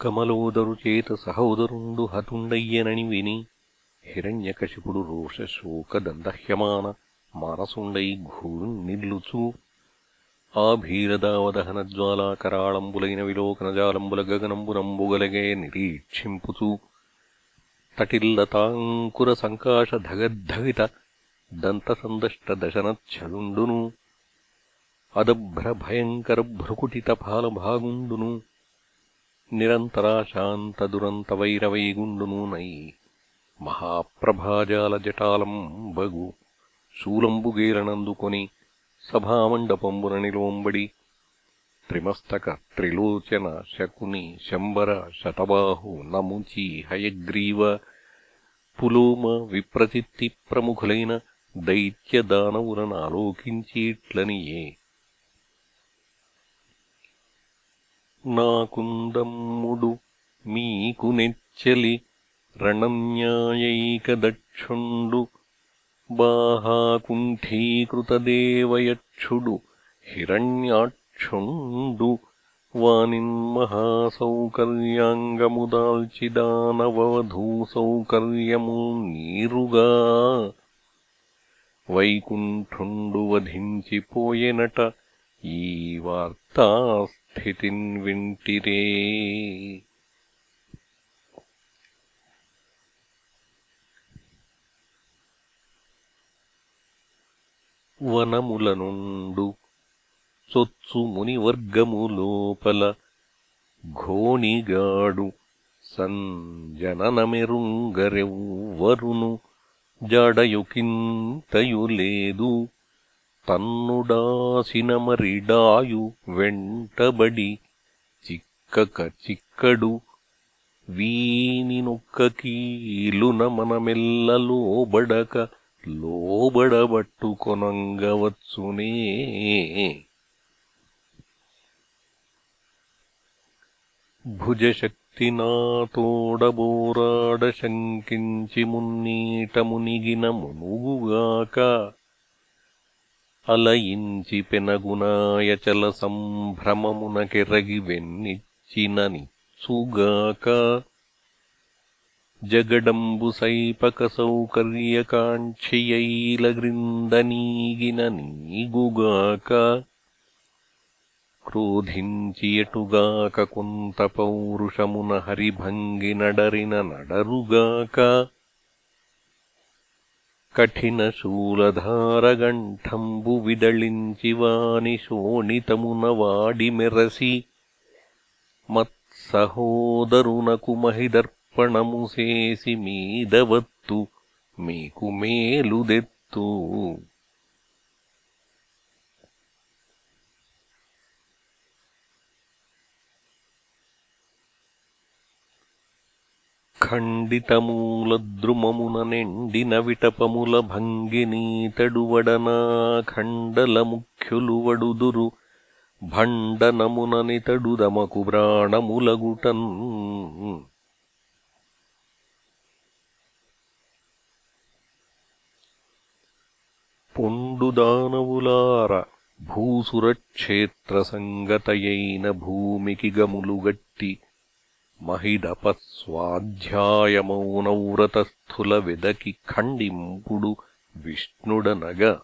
కమలోదరుచేత సహోదరుండు హతుండయ్యనని విని హిరణ్యకశిపుడు రోషశోకదందహ్యమాన మానసుండై ఘూర్నిల్లుచూ ఆ విలోకనజాలంబుల గగనంబునంబుగలగే నిరీక్షింపుచు తటిల్లతాంకుర సంకాశ ధగద్ధగిత నిరంతరాశాంతదురంతవైరవైగుండునూనై దశనచ్ఛలుండును అదభ్ర మహాప్రభాజాల బగు శూలంబుగేలనందుకొని సభామండపంబున నిలోంబడి త్రిమస్తక త్రిలోచన శకుని శంబర శతబాహు నముచి హయగ్రీవ పులోమ విప్రచిత్తి ప్రముఖులైన దైత్యదానవులనాలోకించీట్లనియే నాకుందమ్ముడు మీకు నెచ్చలి రణన్యాయైకదక్షుండు బాహాకుంఠీకృతదేవయక్షుడు హిరణ్యాక్షుండు వానిన్మహాసౌకర్యాంగముదాల్చిదానవధూసౌకర్యము నీరుగా వైకుంఠుండు వధించిపోయెనట ఈ వార్తాస్థితిన్ వింటిరే వనములనుండు సొత్సు మునివర్గములోపల ఘోణిగాడు సంజననమెరుంగరెవ్వరును జడయుకింతయులేదు తన్నుడాసినమరిడాయు వెంటబడి చిక్కక చిక్కడు వీనినొక్క కీలున మనమెల్ల లోబడక లోబడబట్టుకొనంగవచ్చునే. భుజశక్తినాతోడబోరాడశంకించి మున్నీటమునిగిన శంకించి మున్నీట మునిగిన మునుగుగాక అలయించి పెనగునాయచల సంభ్రమమునకెరగి వెన్నిచ్చిన నిచ్చుగాక జగడంబు సైపక సౌకర్యకాంక్షియైలగ్రిందనీగిన నీగుగాక. క్రోధించి ఎటుగాక కొంత పౌరుషమున హరిభంగి నడరిన నడరుగాక. कठिनशूलधारगण्ठम्बुविदळिञ्चिवानिशोणितमुनवाडिमिरसि वानि मीदवत्तु मे कुमे నెండిన విటపముల భంగినీతడువడనా ఖండల ముఖ్యులు వడుదురు భండనముననితడు బ్రాణములగుటన్ పొండుదానవులార భూసురక్షేత్ర సంగతయైన భూమికి గములుగట్టి మహిడపస్వాధ్యాయమౌనవ్రతస్థుల వెదకి ఖండింపుడు విష్ణుడనగ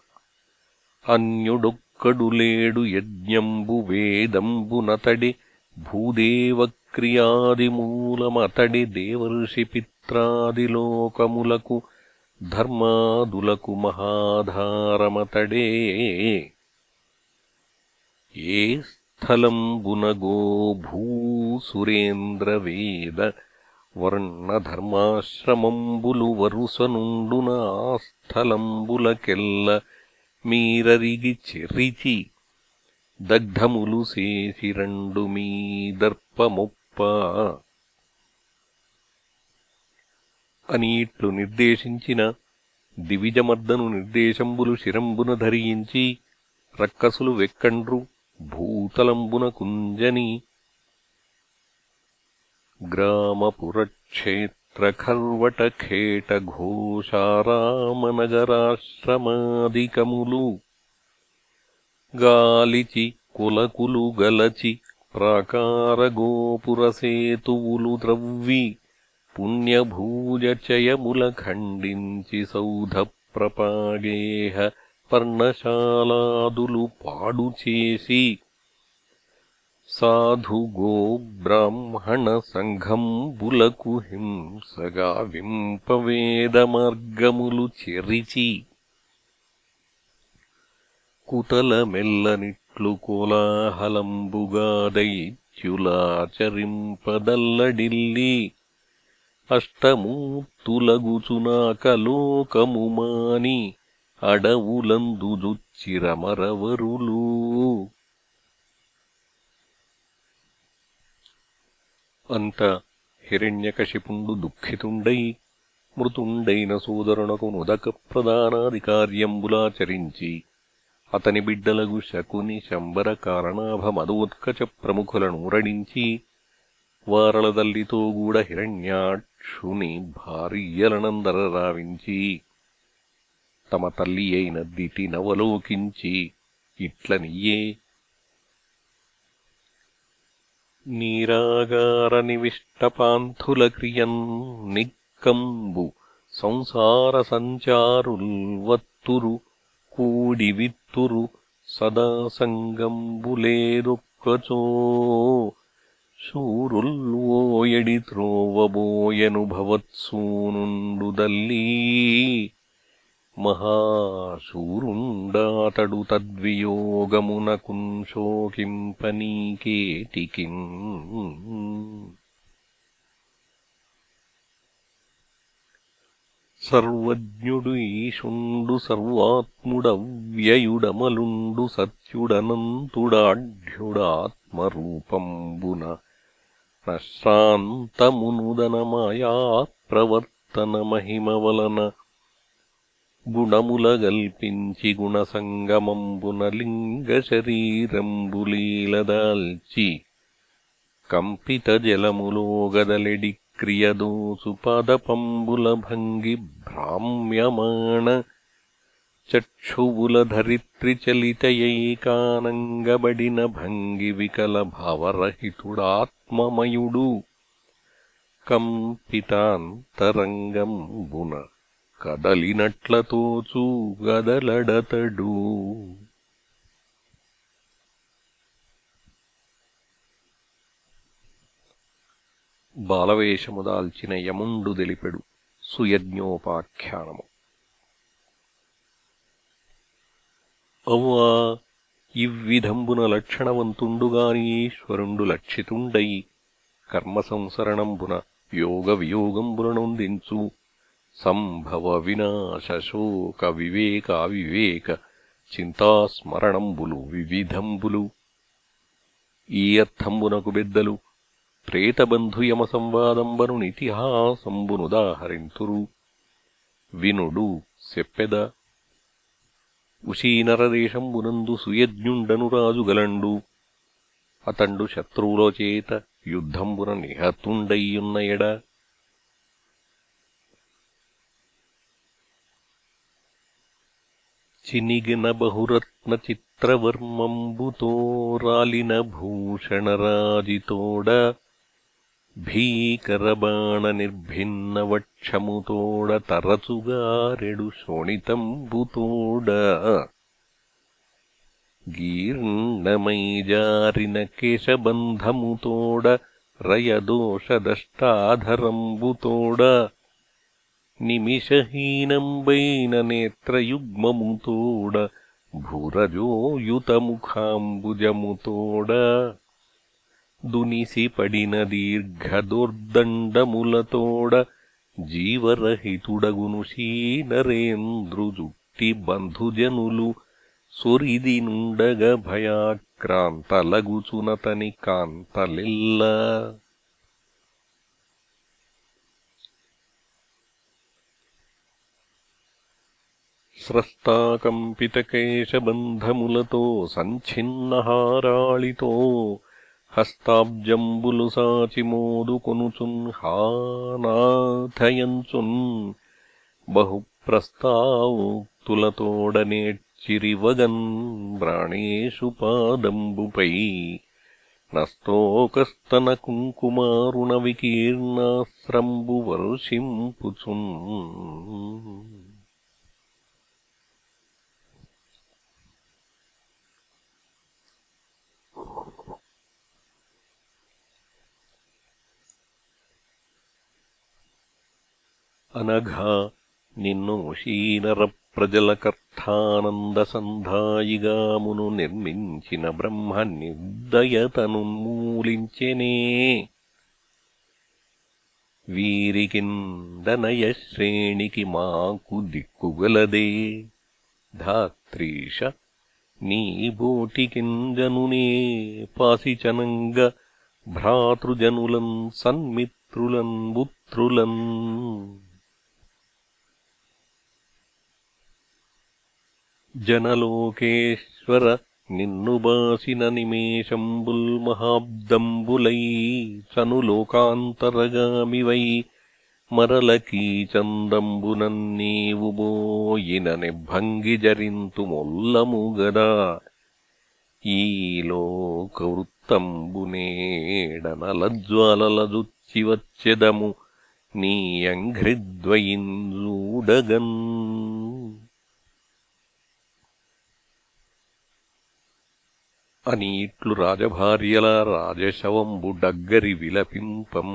అన్యుడొక్కడులేడు యజ్ఞంబు వేదంబునతడి భూదేవక్రియాదిమూలమతడి దేవర్షిపిత్రాదిలోకములకు ధర్మాదులకు మహాధారమతడే. ఏ స్థలంబునగో భూసురేంద్రవేద వర్ణధర్మాశ్రమంబులు మీరరిగి చెరిచి దగ్ధములు శేషిరండు రెండు మీదర్పమొప్ప అనీట్లు నిర్దేశించిన దివిజమర్దను నిర్దేశంబులు శిరంబున ధరించి రక్కసులు వెక్కండ్రు భూతలంబున కుంజని గాలిచి కులకులు గలచి ప్రాకారగోపురసేతువులు ద్రవ్వి పుణ్యభూజచయముల ఖండించి సౌధ ప్రపాగేహ పర్ణశాలాదులు పాడు చేసి సాధు గోబ్రాహ్మణ సంఘంబులకు హింసగా వింపవేదమార్గములు చెరిచి కుతల మెల్లనిట్లు కోలాహలంబుగా దైత్యులాచరింపదల్లడిల్లి అష్టమూర్తులగుచునాకలోకము మాని అడవులందుజుచ్చిరమరవరులు. అంత హిరణ్యకశిపుండు దుఃఖితుండై మృతుండైన సోదరునకు నుదక ప్రదానాధికార్యంబులాచరించి అతని బిడ్డలగు శకుని శంబర కారణాభ మదోత్కచ ప్రముఖులనూరడించి వారలదల్లితో గూడ హిరణ్యాక్షుని భార్యలనందర రావించి తమ తల్లి అయిన దితి నవలోకించి ఇట్లనియ్యే. నీరాగార నివిష్టపాంథుల క్రియన్ నిక్కంబు సంసార సంచారుల్వత్తురు కూడి విత్తురు సదా సంగంబులేదొక్కచో శూరుల్వోయడి త్రోవబోయనుభవత్సూనుండుదల్లీ మహాశూరుండాతడు తద్వియోగమునకున్ శోకింపనీకేటికిన్ సర్వజ్ఞుడు ఈశుండు సర్వాత్ముడవ్యయుడమలుండు సత్యుడనంతుడాఢ్యుడాత్మరూపంబున నశ్రాంతమునుదనమాయా ప్రవర్తన మహిమ వలన గుణములగల్పించి గుణసంగమంబునలింగశరీరంబులీలదాల్చి గుణసంగమంబున లింగ శరీరంబులీలదాల్చి భంగి భ్రామ్యమాణ చక్షువులధరిత్రిచలితయైకానంగబడిన భంగి వికల భవరహితుడాత్మమయుడు కంపితాంతరంగంబున కదలినట్లతోచూ గదలడతడు బాలవేషముదాల్చిన యముండు దెలిపెడు సుయజ్ఞోపాఖ్యానము. అవ్వా ఇవ్విధంబున లక్షణవంతుండుగాని ఈశ్వరుండు లక్షితుండై కర్మసంసరణంబున యోగ వియోగంబులనొందించు సంభవ వివేక అవివేక చింతాస్మరణంబులు వివిధంబులు. ఈ అర్థంబునకు బెద్దలు ప్రేతబంధుయమ సంవాదంబనునితిహాసంబునుదాహరింతురు వినుడు సెప్పెద ఉశీనరదేశంబునందు సుయజ్ఞుండను రాజుగలండు. అతండు శత్రువులోచేత యుద్ధంబున నిహతుండయ్యున్న ఎడ चिनिग्नबहुरत्नचित्रवर्मम्बुतोरालिनभूषणराजितोड भीकरबाणनिर्भिन्नवक्षमुतोडतरसुगारेडु गीर्णमैजारिनकेशबन्धमुतोड रयदोषदष्टाधरम्बुतोड నిమిషహీనంబైన నేత్రయుగ్మముతోడ భూరజోయుతముఖాంబుజముతోడ. దీర్ఘ దీర్ఘదోర్దండములతోడ జీవరహితుడగును శీనరేంద్రుజుట్టి బంధుజనులు సొరిది నుండగ భయాక్రాంతలగుచునతని కాంతలెల్ల. स्रष्टाकम्पितकेशबन्धमुलतो सञ्छिन्नहाराळितो। हस्ताब्जम्बुलुसाचिमोदुकुनुचुन् कुनुचुन्हानाथयन्सुन् बहुप्रस्तावोक्तुलतोडनेच्चिरिवगन् व्राणेषु पादम्बुपै। नस्तोकस्तनकुङ्कुमारुणविकीर्णाश्रम्बुवर्षिम् पुचुन् అనఘా నిన్ను ప్రజలకర్థానందసంధాయిగామును నిర్మించిన బ్రహ్మ నిర్దయతనున్మూలించెనే వీరికిందనయశ్రేణికి మాకు దిక్కుగలదే. ధాత్రీష నీబోటికింజనునే పాసిచనంగ భ్రాతృజనులం సన్మిత్రులం పుత్రులన్ जनलोकेश्वर निन्नुबासिननिमेषम्बुल्महाब्दम्बुलै सनुलोकान्तरगामि वै మరలకీచందంబునన్నీవుబోయిన నిభంగిజరింతుమొల్లము గదా. ఈలోకవృత్తంబునేడనలజ్వాలలదుచ్చివచ్చెదము నీయంఘ్రిద్వయింజూడగన్ అనీట్లు రాజభార్యల రాజశవంబు డగ్గరి విలపింపం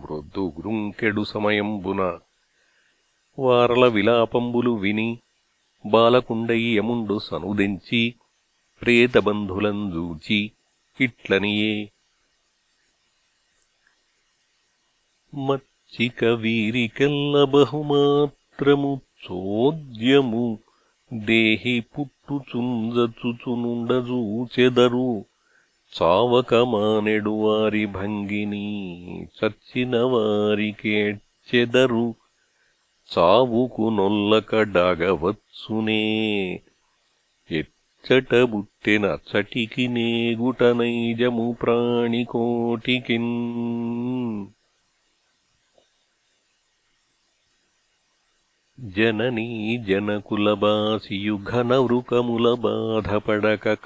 మృద్దు గృంకెడు సమయంబున వారల విలాపంబులు విని బాలకుండయ్యముండు సనుదెంచి ప్రేతబంధులంజూచి ఇట్లనియే మచ్చిక వీరికెల్ల బహుమాత్రము చోద్యము దేహి పుట్టుచుంజచుచునుండజూచెదరు చావకమానెడు వారి భంగిని చచ్చిన వారికేడ్చెదరు చావుకు నొల్లక బుట్టెన చటికి నేగుట నైజము ప్రాణికోటికిన్. జననీ జనకులబాసియు ఘనవృకముల బాధపడక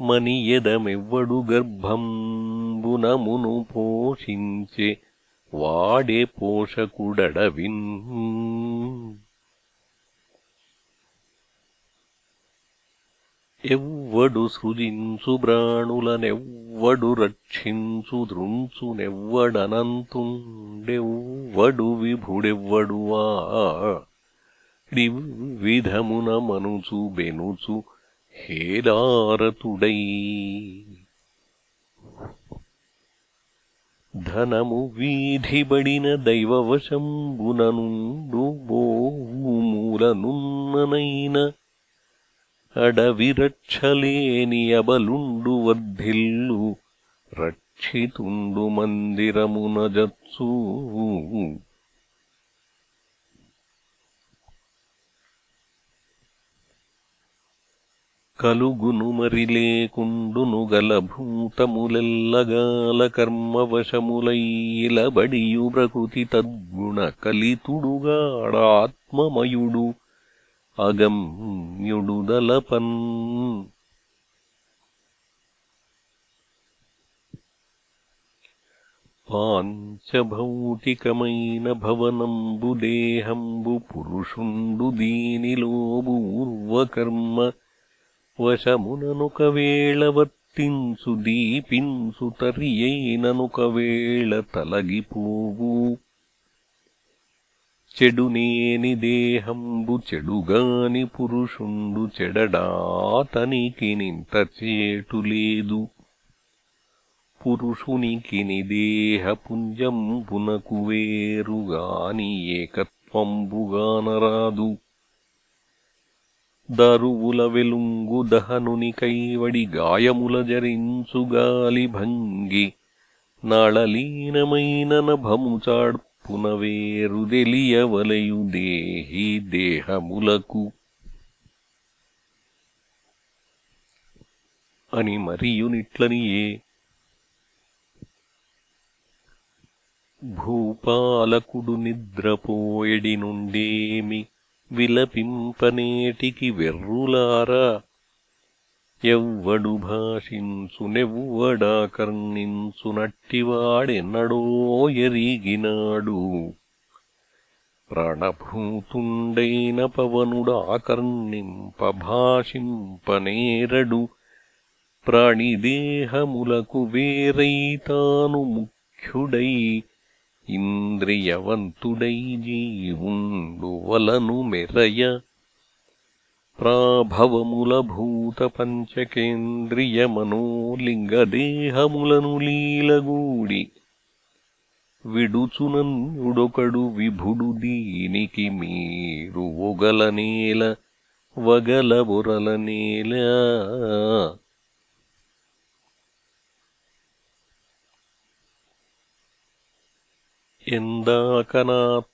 మనియెదమెవ్వడు గర్భంబునమును పోషించే వాడే పోషకుడడవిన్. ఎవ్వడు సృజించు బ్రాణులనెవ్వడు రక్షించు దృంచునెవ్వడనంతుండెవ్వడు విభుడెవ్వడు విధమున మనుచు బెనుచు హేదారతుడై ధనము వీధిబడిన దైవవశంబుననుండు బోవుమూలనున్ననైన అడవి అబలుండు వర్ధిల్లు రక్షితుండు మందిరమున జత్సూ కలుగును మరి లేకుండును గలభూతములెల్లగాల కర్మవశములైలబడియు ప్రకృతి తద్గుణ కలితుడుగాడాత్మమయుడు. అగమ్యుడుదలపన్. పాంచభౌతికమైన భవనంబుదేహంబు పురుషుండు దీనిలోబు ఊర్వకర్మ. వశముననుకవేళ వర్తించు దీపించు తరియైననుకవేళ తలగిపోవు. చెడునేని దేహంబు చెడుగాని పురుషుండు చెడడాతనికి నింత చేటులేదు పురుషునికి దేహపుంజంబునకు వేరుగాని ఏకత్వంబుగానరాదు. దరువుల వెలుంగు దహనుని కైవడి గాయముల జరించుగాలి భంగి నళలీనమైన నభము చాడ్పున దేహి దేహములకు. అని మరియునిట్లనియే. భూపాలకుడు నిద్రపోయడి నుండేమి విలపింపనేటికి వెర్రులారా. ఎవ్వడు భాషించునెవ్వడాకర్ణించునట్టివాడెన్నడో ఎరిగినాడు. ప్రణభూతుండైన పవనుడాకర్ణింపభాషింపనేరడు ప్రాణిదేహములకు వేరైతాను ముఖ్యుడై ఇంద్రియవంతుడై జీవుండు వలను మెరయ. ప్రాభవములభూతపంచకేంద్రియమనోలింగదేహములనులీలగూడి విడుచునన్యుడొకడు విభుడు దీనికి మీరు ఒగలనేల వగలబొరలనేలా ఎందాకనాత్మదేహమునుందెడు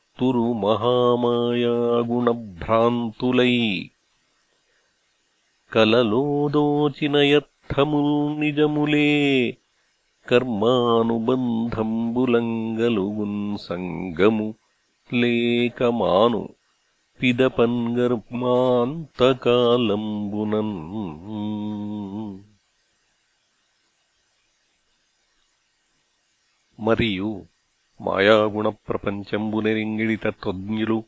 గూర్తురు మహామాయాగుణభ్రాంతులై కలలోదోచిన నిజములే. కర్మానుబంధంబులంగలుగున్ సంగము లేకమాను. పిదపన్గర్మాంతకాలంబునన్. మరియు మాయాగుణ ప్రపంచంబునెరింగిడి తత్వజ్ఞులు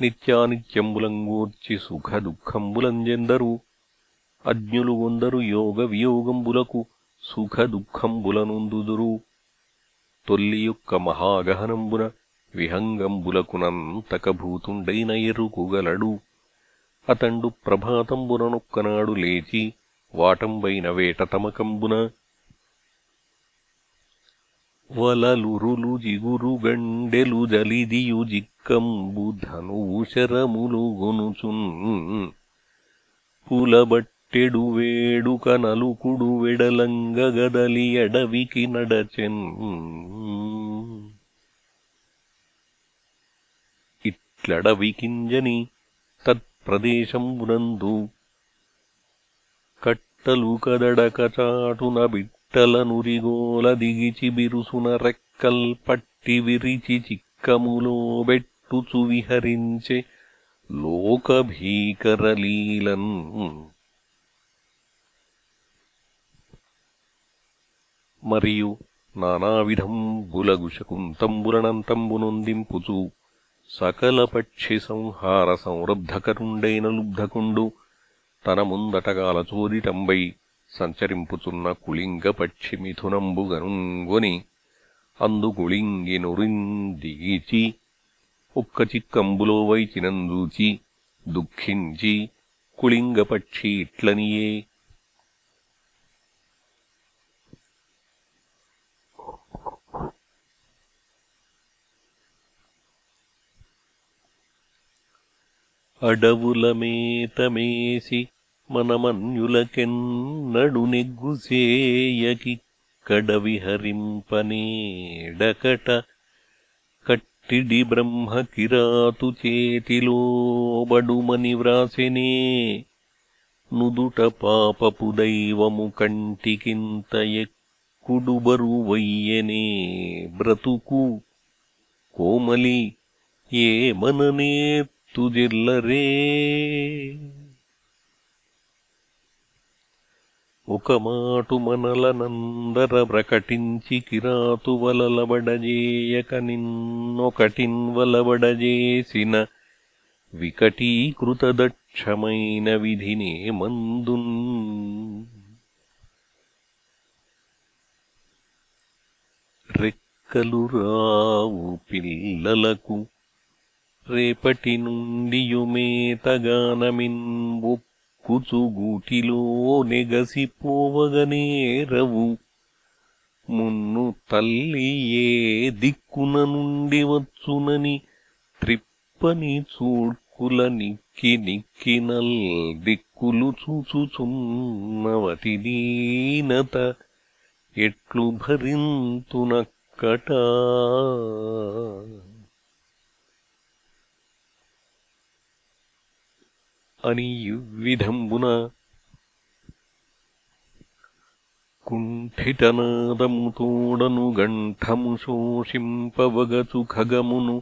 నిత్యానిత్యంబులంగూర్చి సుఖ అజ్ఞులు కొందరు యోగ వియోగంబులకు సుఖ తొల్లియొక్క తొల్లి యొక్క మహాగహనంబున విహంగంబులకునంతకభూతుండైన ఎరుకుగలడు. అతండు ప్రభాతంబుననొక్కనాడు లేచి వాటంబైన వేట తమకంబున వలలురులు జిగురు గండెలు జలిదియు జిక్కంబు ధనువు శరములు గొనుచున్. పులబట్టెడు వేడుక నలుకుడు వెడలంగగదలి అడవికి నడచెన్. ఇట్లడవికింజని తత్ప్రదేశంబునందు కట్టలు కదడక చాటున బిట్ నురిగోల దిగిచి బిరుసున రెక్కల్ పట్టి విరిచి చిక్కములో బెట్టుచు విహరించే లోకభీకరలీలన్ మరియు నానావిధంబులగు శకుంతంబులనంతంబునొందింపుచు సకల పక్షి సంహార సంరబ్ధకరుండైన లుబ్ధకుండు తన ముందటగాలచోదిటంబై సంచరింపుచున్న కుళింగ పక్షి మిథునంబుగనుంగొని అందుకుళింగి నురిందిగిచి ఒక్క చిక్కంబులో వైచినందూచి దుఃఖించి కుళింగపక్షి ఇట్లనియే. అడవులమేతమేసి మనమన్యులకెన్నడు నెగ్గుసేయకి కడవిహరింపనేడకట కట్టిడి బ్రహ్మ కిరాతు చేతిలోబడుమని వ్రాసెనే నుదుట పాపపు దైవము కంటికింత ఎక్కుడు బరువయ్యనే బ్రతుకు కోమలి ఏమననే తుజిల్లరే ఒక మాటు మనలనందర ప్రకటించి కిరాతు వలలబడజేయక నిన్నొకటిన్ వలబడజేసిన వికటీకృత దక్షమైన విధినే మందున్ రెక్కలు రావు పిల్లలకు రేపటి నుండియుమేతగానమిన్ కుచుగూటిలో నెగసిపోవగనేరవు మున్ను తల్లి ఏ దిక్కున నుండి వచ్చునని త్రిప్పని చూడ్కుల నిక్కి నిక్కినల్ దిక్కులు చూచుచున్నవతి దీనత ఎట్లు భరింతునక్కటా. అని విధంబున ఖగమును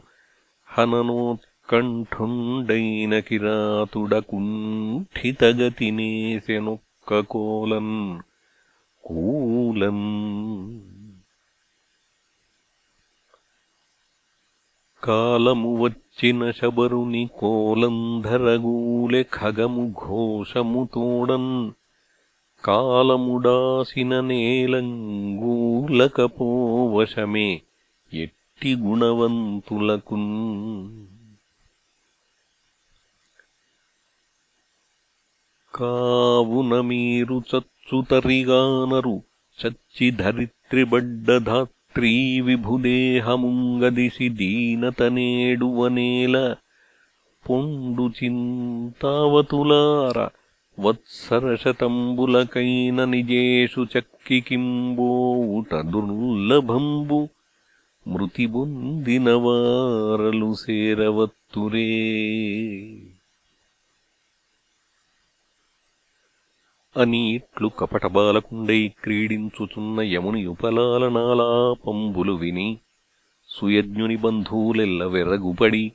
హననోత్కంఠుండైనకిరాతుడకుంఠితగతినేశనొక్కకోలన్ కిరాతుడ కుంఠితగతినేసెనొక్క चिनशबरुनिकोलन्धरगूलखगमुघोषमुतोडन् खगमुघोषमुतोडन्। यट्टिगुणवन्तुलकुन् कावुनमीरुचत्सुतरिगानरु वुनमेरुचक्षुतरिगानरु కోలంధరగూలె దీనతనేడువనేల పొండు చింతావతులార వత్సరశతంబులకైన నిజేషు చక్కికింబోవుట దుర్లభంబు మృతిబొందినవారలు సేరవత్తురే. అనీట్లు కపటబాలకుండై క్రీడించుచున్న యముని ఉపలాలనాలాపంబులు విని సుయజ్ఞుని బంధువులెల్ల వెరగుపడి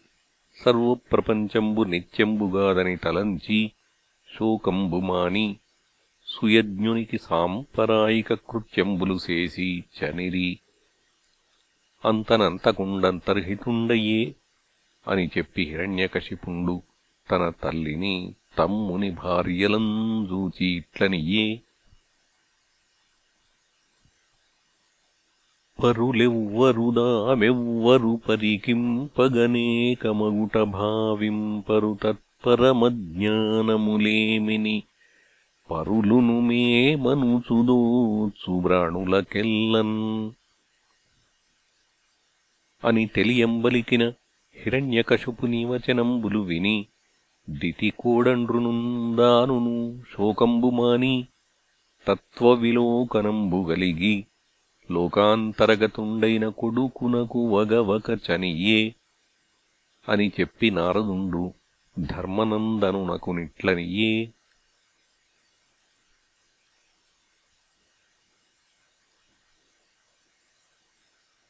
సర్వప్రపంచంబు నిత్యంబుగాదని తలంచి శోకంబుమాని సుయజ్ఞునికి సాంపరాయిక కృత్యంబులు చేసి చనిరి. అంతనంతకుండంతర్హితుండయే అని చెప్పి హిరణ్యకశిపుండు తన తల్లిని తమ్ముని భార్యలంజూచి ఇట్లనియే పరులెవ్వరుదామెవ్వరు పరికింపగనేకమగుట భావింపరు తత్పరమజ్ఞానములేమిని. పరులును మే బ్రాణులకెల్లన్ అని తెలియంబలికిన హిరణ్యకశుపుని వచనంబులు విని దితికోడండ్రునుందానును శోకంబుమాని తత్వవిలోకనంబుగలిగి లోకాంతరగతుండైన కొడుకునకు వగవక చనియే అని చెప్పి నారదుండు ధర్మనందనునకు నిట్లనియే.